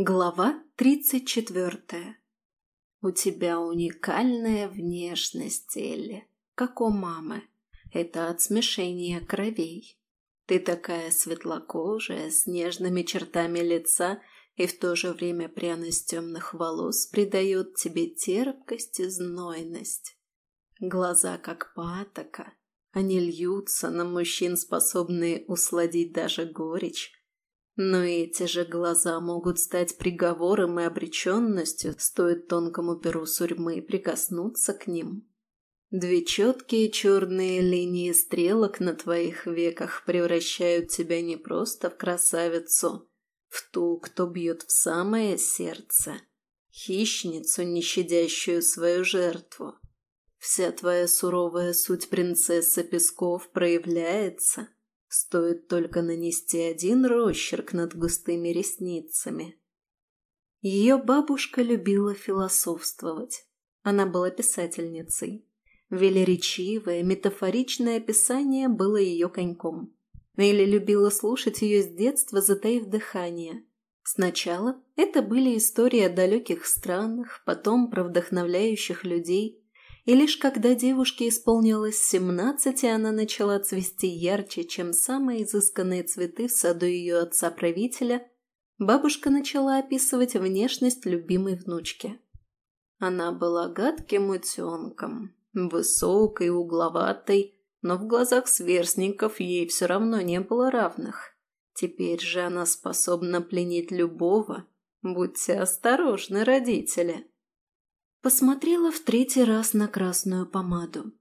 Глава тридцать четвертая. У тебя уникальная внешность, Элли, как у мамы. Это от смешения кровей. Ты такая светлокожая, с нежными чертами лица и в то же время пряность темных волос придает тебе терпкость и знойность. Глаза как патока. Они льются на мужчин, способные усладить даже горечь но эти же глаза могут стать приговором и обреченностью, стоит тонкому перу сурьмы прикоснуться к ним. Две четкие черные линии стрелок на твоих веках превращают тебя не просто в красавицу, в ту, кто бьет в самое сердце, хищницу, не щадящую свою жертву. Вся твоя суровая суть принцессы Песков проявляется – Стоит только нанести один росчерк над густыми ресницами. Ее бабушка любила философствовать. Она была писательницей. Велеречивое, метафоричное описание было ее коньком. Элли любила слушать ее с детства, затаив дыхание. Сначала это были истории о далеких странах, потом про вдохновляющих людей, и лишь когда девушке исполнилось семнадцать, она начала цвести ярче, чем самые изысканные цветы в саду ее отца-правителя, бабушка начала описывать внешность любимой внучки. Она была гадким утенком, высокой, угловатой, но в глазах сверстников ей все равно не было равных. Теперь же она способна пленить любого. Будьте осторожны, родители. Посмотрела в третий раз на красную помаду.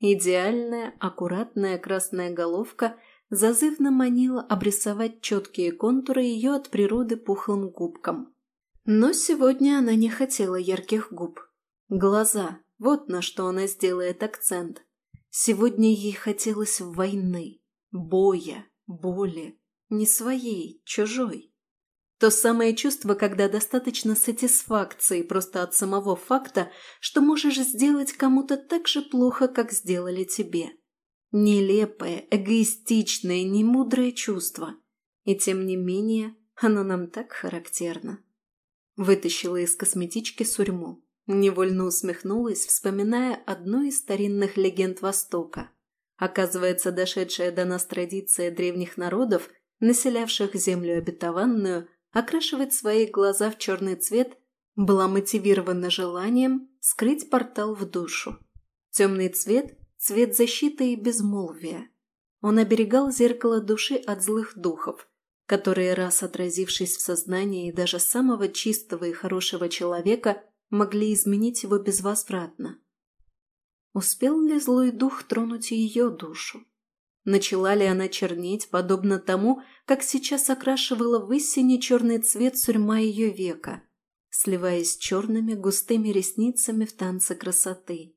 Идеальная, аккуратная красная головка зазывно манила обрисовать четкие контуры ее от природы пухлым губкам. Но сегодня она не хотела ярких губ. Глаза – вот на что она сделает акцент. Сегодня ей хотелось войны, боя, боли, не своей, чужой. То самое чувство, когда достаточно сатисфакции просто от самого факта, что можешь сделать кому-то так же плохо, как сделали тебе. Нелепое, эгоистичное, немудрое чувство. И тем не менее, оно нам так характерно. Вытащила из косметички сурьму. Невольно усмехнулась, вспоминая одну из старинных легенд Востока. Оказывается, дошедшая до нас традиция древних народов, населявших землю обетованную – окрашивать свои глаза в черный цвет была мотивирована желанием скрыть портал в душу. Темный цвет – цвет защиты и безмолвия. Он оберегал зеркало души от злых духов, которые, раз отразившись в сознании даже самого чистого и хорошего человека, могли изменить его безвозвратно. Успел ли злой дух тронуть ее душу? Начала ли она чернеть, подобно тому, как сейчас окрашивала в истине черный цвет сурьма ее века, сливаясь с черными густыми ресницами в танце красоты.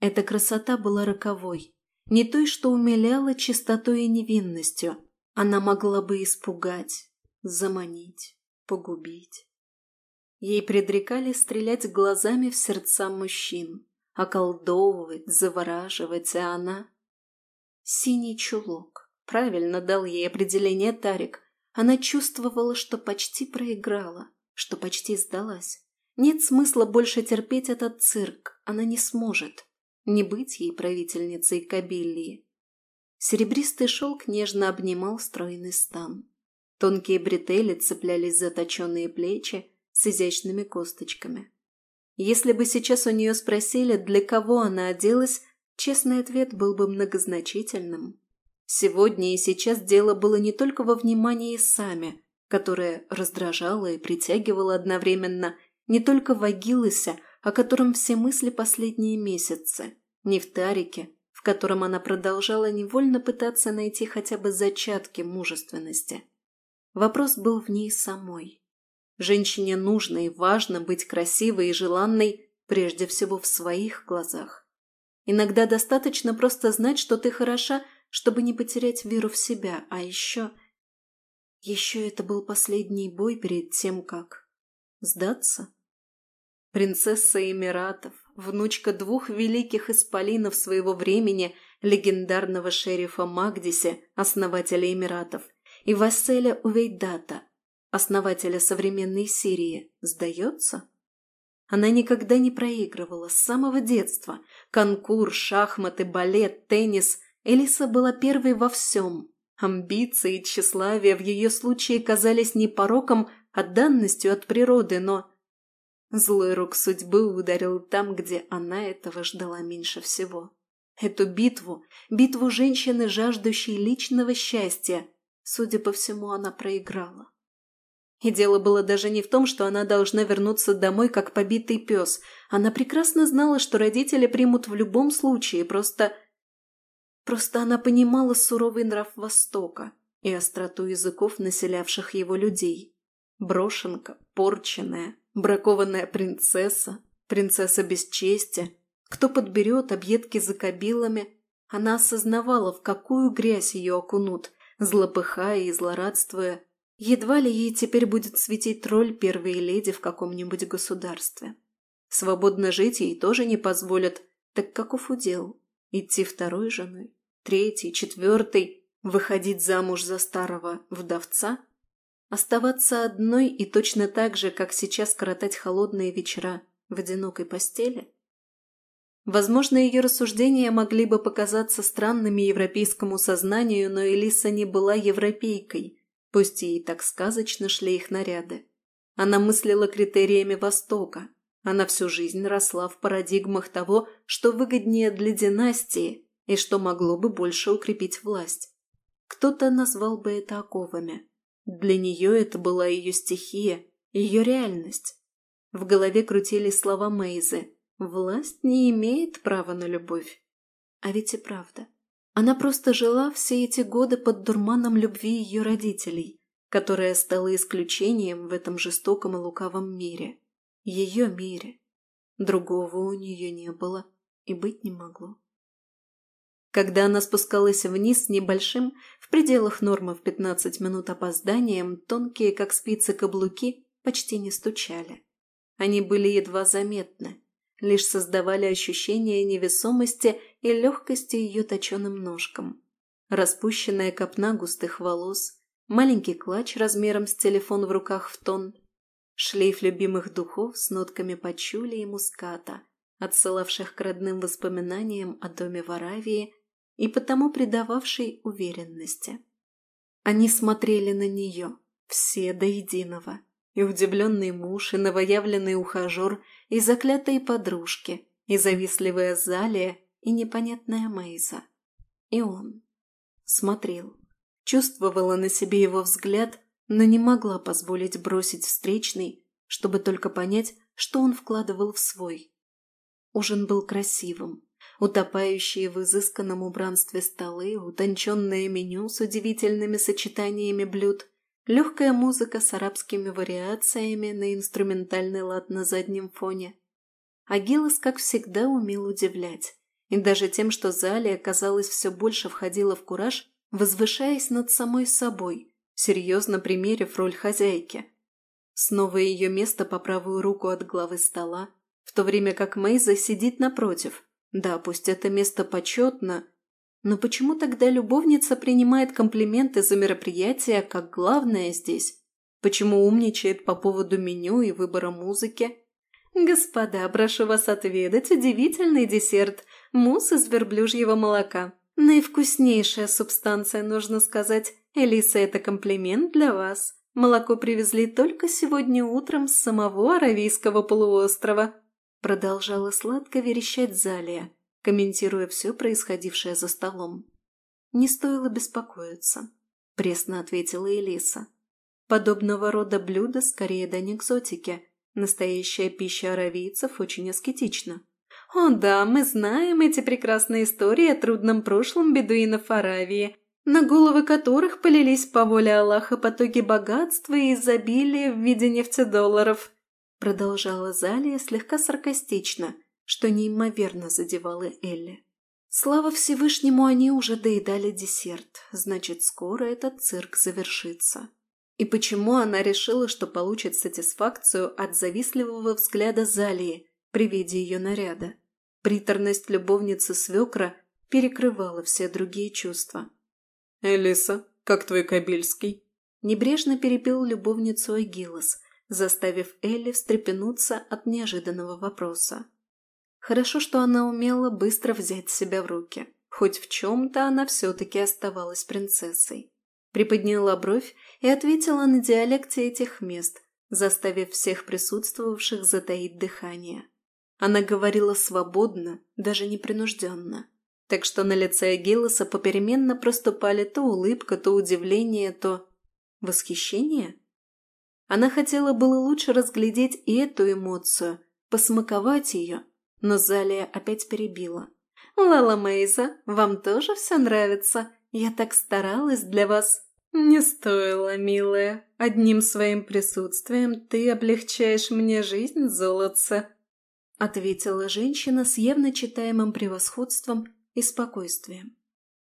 Эта красота была роковой, не той, что умиляла чистотой и невинностью. Она могла бы испугать, заманить, погубить. Ей предрекали стрелять глазами в сердца мужчин, околдовывать, завораживать, а она Синий чулок. Правильно дал ей определение Тарик. Она чувствовала, что почти проиграла, что почти сдалась. Нет смысла больше терпеть этот цирк. Она не сможет. Не быть ей правительницей Кабиллии. Серебристый шелк нежно обнимал стройный стан. Тонкие бретели цеплялись за точенные плечи с изящными косточками. Если бы сейчас у нее спросили, для кого она оделась, Честный ответ был бы многозначительным. Сегодня и сейчас дело было не только во внимании сами, которое раздражало и притягивало одновременно, не только в Агилосе, о котором все мысли последние месяцы, не в Тарике, в котором она продолжала невольно пытаться найти хотя бы зачатки мужественности. Вопрос был в ней самой. Женщине нужно и важно быть красивой и желанной прежде всего в своих глазах. Иногда достаточно просто знать, что ты хороша, чтобы не потерять веру в себя. А еще... Еще это был последний бой перед тем, как... Сдаться? Принцесса Эмиратов, внучка двух великих исполинов своего времени, легендарного шерифа Магдисе, основателя Эмиратов, и Васселя Увейдата, основателя современной Сирии, сдается? Она никогда не проигрывала с самого детства. Конкур, шахматы, балет, теннис. Элиса была первой во всем. Амбиции и тщеславие в ее случае казались не пороком, а данностью от природы, но... Злой рук судьбы ударил там, где она этого ждала меньше всего. Эту битву, битву женщины, жаждущей личного счастья, судя по всему, она проиграла. И дело было даже не в том, что она должна вернуться домой как побитый пес. Она прекрасно знала, что родители примут в любом случае, просто... Просто она понимала суровый нрав Востока и остроту языков, населявших его людей. Брошенка, порченная, бракованная принцесса, принцесса без чести, кто подберет объедки за кабилами. Она осознавала, в какую грязь ее окунут, злопыхая и злорадствуя, Едва ли ей теперь будет светить роль первой леди в каком-нибудь государстве. Свободно жить ей тоже не позволят, так каков удел? Идти второй женой, третьей, четвертой, выходить замуж за старого вдовца? Оставаться одной и точно так же, как сейчас коротать холодные вечера в одинокой постели? Возможно, ее рассуждения могли бы показаться странными европейскому сознанию, но Элиса не была европейкой – Пусть ей так сказочно шли их наряды. Она мыслила критериями Востока. Она всю жизнь росла в парадигмах того, что выгоднее для династии и что могло бы больше укрепить власть. Кто-то назвал бы это оковами. Для нее это была ее стихия, ее реальность. В голове крутились слова Мейзы «Власть не имеет права на любовь». А ведь и правда. Она просто жила все эти годы под дурманом любви ее родителей, которая стала исключением в этом жестоком и лукавом мире. Ее мире. Другого у нее не было и быть не могло. Когда она спускалась вниз с небольшим, в пределах нормы в 15 минут опозданием, тонкие, как спицы, каблуки почти не стучали. Они были едва заметны, лишь создавали ощущение невесомости и легкости ее точеным ножкам. Распущенная копна густых волос, маленький клатч размером с телефон в руках в тон, шлейф любимых духов с нотками пачули и муската, отсылавших к родным воспоминаниям о доме в Аравии и потому придававшей уверенности. Они смотрели на нее, все до единого, и удивленный муж, и новоявленный ухажер, и заклятые подружки, и завистливая Залия, и непонятная Мейза. И он. Смотрел. Чувствовала на себе его взгляд, но не могла позволить бросить встречный, чтобы только понять, что он вкладывал в свой. Ужин был красивым. Утопающие в изысканном убранстве столы, утонченное меню с удивительными сочетаниями блюд, легкая музыка с арабскими вариациями на инструментальный лад на заднем фоне. Агилос, как всегда, умел удивлять и даже тем, что Залия, казалось, все больше входила в кураж, возвышаясь над самой собой, серьезно примерив роль хозяйки. Снова ее место по правую руку от главы стола, в то время как Мейза сидит напротив. Да, пусть это место почетно, но почему тогда любовница принимает комплименты за мероприятие как главное здесь? Почему умничает по поводу меню и выбора музыки? «Господа, прошу вас отведать удивительный десерт – Мусс из верблюжьего молока. Наивкуснейшая субстанция, нужно сказать. Элиса, это комплимент для вас. Молоко привезли только сегодня утром с самого Аравийского полуострова. Продолжала сладко верещать Залия, комментируя все происходившее за столом. «Не стоило беспокоиться», – пресно ответила Элиса. «Подобного рода блюда скорее до экзотики. Настоящая пища аравийцев очень аскетична. О да, мы знаем эти прекрасные истории о трудном прошлом бедуинов Аравии, на головы которых полились по воле Аллаха потоки богатства и изобилия в виде нефтедолларов. Продолжала Залия слегка саркастично, что неимоверно задевало Элли. Слава Всевышнему, они уже доедали десерт, значит, скоро этот цирк завершится. И почему она решила, что получит сатисфакцию от завистливого взгляда Залии, при виде ее наряда. Приторность любовницы свекра перекрывала все другие чувства. «Элиса, как твой Кабельский?» небрежно перебил любовницу Агилос, заставив Элли встрепенуться от неожиданного вопроса. Хорошо, что она умела быстро взять себя в руки. Хоть в чем-то она все-таки оставалась принцессой. Приподняла бровь и ответила на диалекте этих мест, заставив всех присутствовавших затаить дыхание. Она говорила свободно, даже непринужденно. Так что на лице Агилоса попеременно проступали то улыбка, то удивление, то... восхищение? Она хотела было лучше разглядеть и эту эмоцию, посмаковать ее, но Залия опять перебила. «Лала Мейза, вам тоже все нравится? Я так старалась для вас». «Не стоило, милая. Одним своим присутствием ты облегчаешь мне жизнь, золотце», — ответила женщина с явно читаемым превосходством и спокойствием.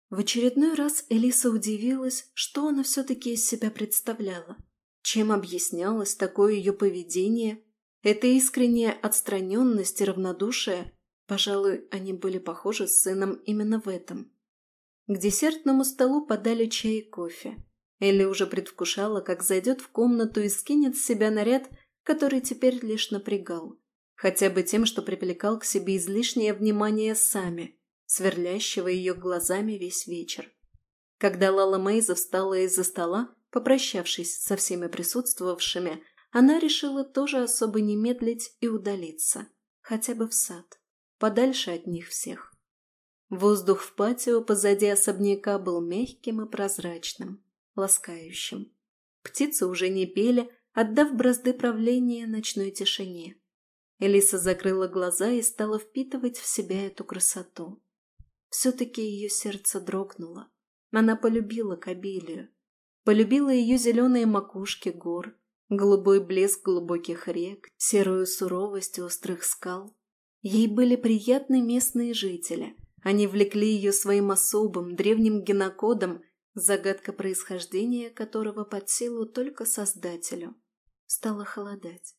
В очередной раз Элиса удивилась, что она все-таки из себя представляла. Чем объяснялось такое ее поведение? Эта искренняя отстраненность и равнодушие, пожалуй, они были похожи с сыном именно в этом. К десертному столу подали чай и кофе. Элли уже предвкушала, как зайдет в комнату и скинет с себя наряд, который теперь лишь напрягал. Хотя бы тем, что привлекал к себе излишнее внимание сами, сверлящего ее глазами весь вечер. Когда Лала Мейза встала из-за стола, попрощавшись со всеми присутствовавшими, она решила тоже особо не медлить и удалиться, хотя бы в сад, подальше от них всех. Воздух в патио позади особняка был мягким и прозрачным, ласкающим. Птицы уже не пели, отдав бразды правления ночной тишине. Элиса закрыла глаза и стала впитывать в себя эту красоту. Все-таки ее сердце дрогнуло. Она полюбила Кабилию. Полюбила ее зеленые макушки гор, голубой блеск глубоких рек, серую суровость острых скал. Ей были приятны местные жители. Они влекли ее своим особым, древним генокодом, загадка происхождения которого под силу только Создателю. Стало холодать.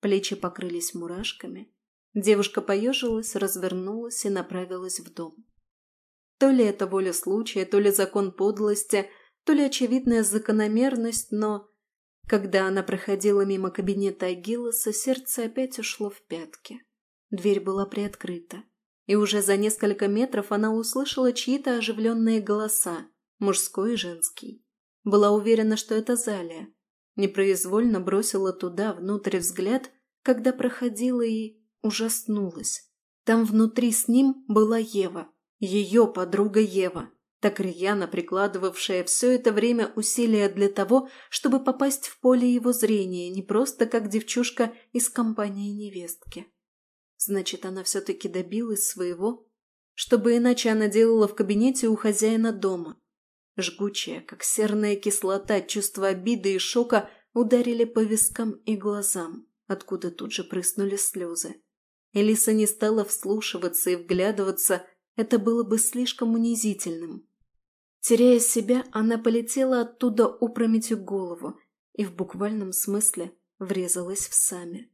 Плечи покрылись мурашками. Девушка поежилась, развернулась и направилась в дом. То ли это воля случая, то ли закон подлости, то ли очевидная закономерность, но... Когда она проходила мимо кабинета Агилоса, сердце опять ушло в пятки. Дверь была приоткрыта, и уже за несколько метров она услышала чьи-то оживленные голоса, мужской и женский. Была уверена, что это Залия. Непроизвольно бросила туда, внутрь взгляд, когда проходила и ужаснулась. Там внутри с ним была Ева, ее подруга Ева так рьяно прикладывавшая все это время усилия для того, чтобы попасть в поле его зрения, не просто как девчушка из компании невестки. Значит, она все-таки добилась своего, чтобы иначе она делала в кабинете у хозяина дома. Жгучая, как серная кислота, чувство обиды и шока ударили по вискам и глазам, откуда тут же прыснули слезы. Элиса не стала вслушиваться и вглядываться, это было бы слишком унизительным. Теряя себя, она полетела оттуда опрометью голову и в буквальном смысле врезалась в сами.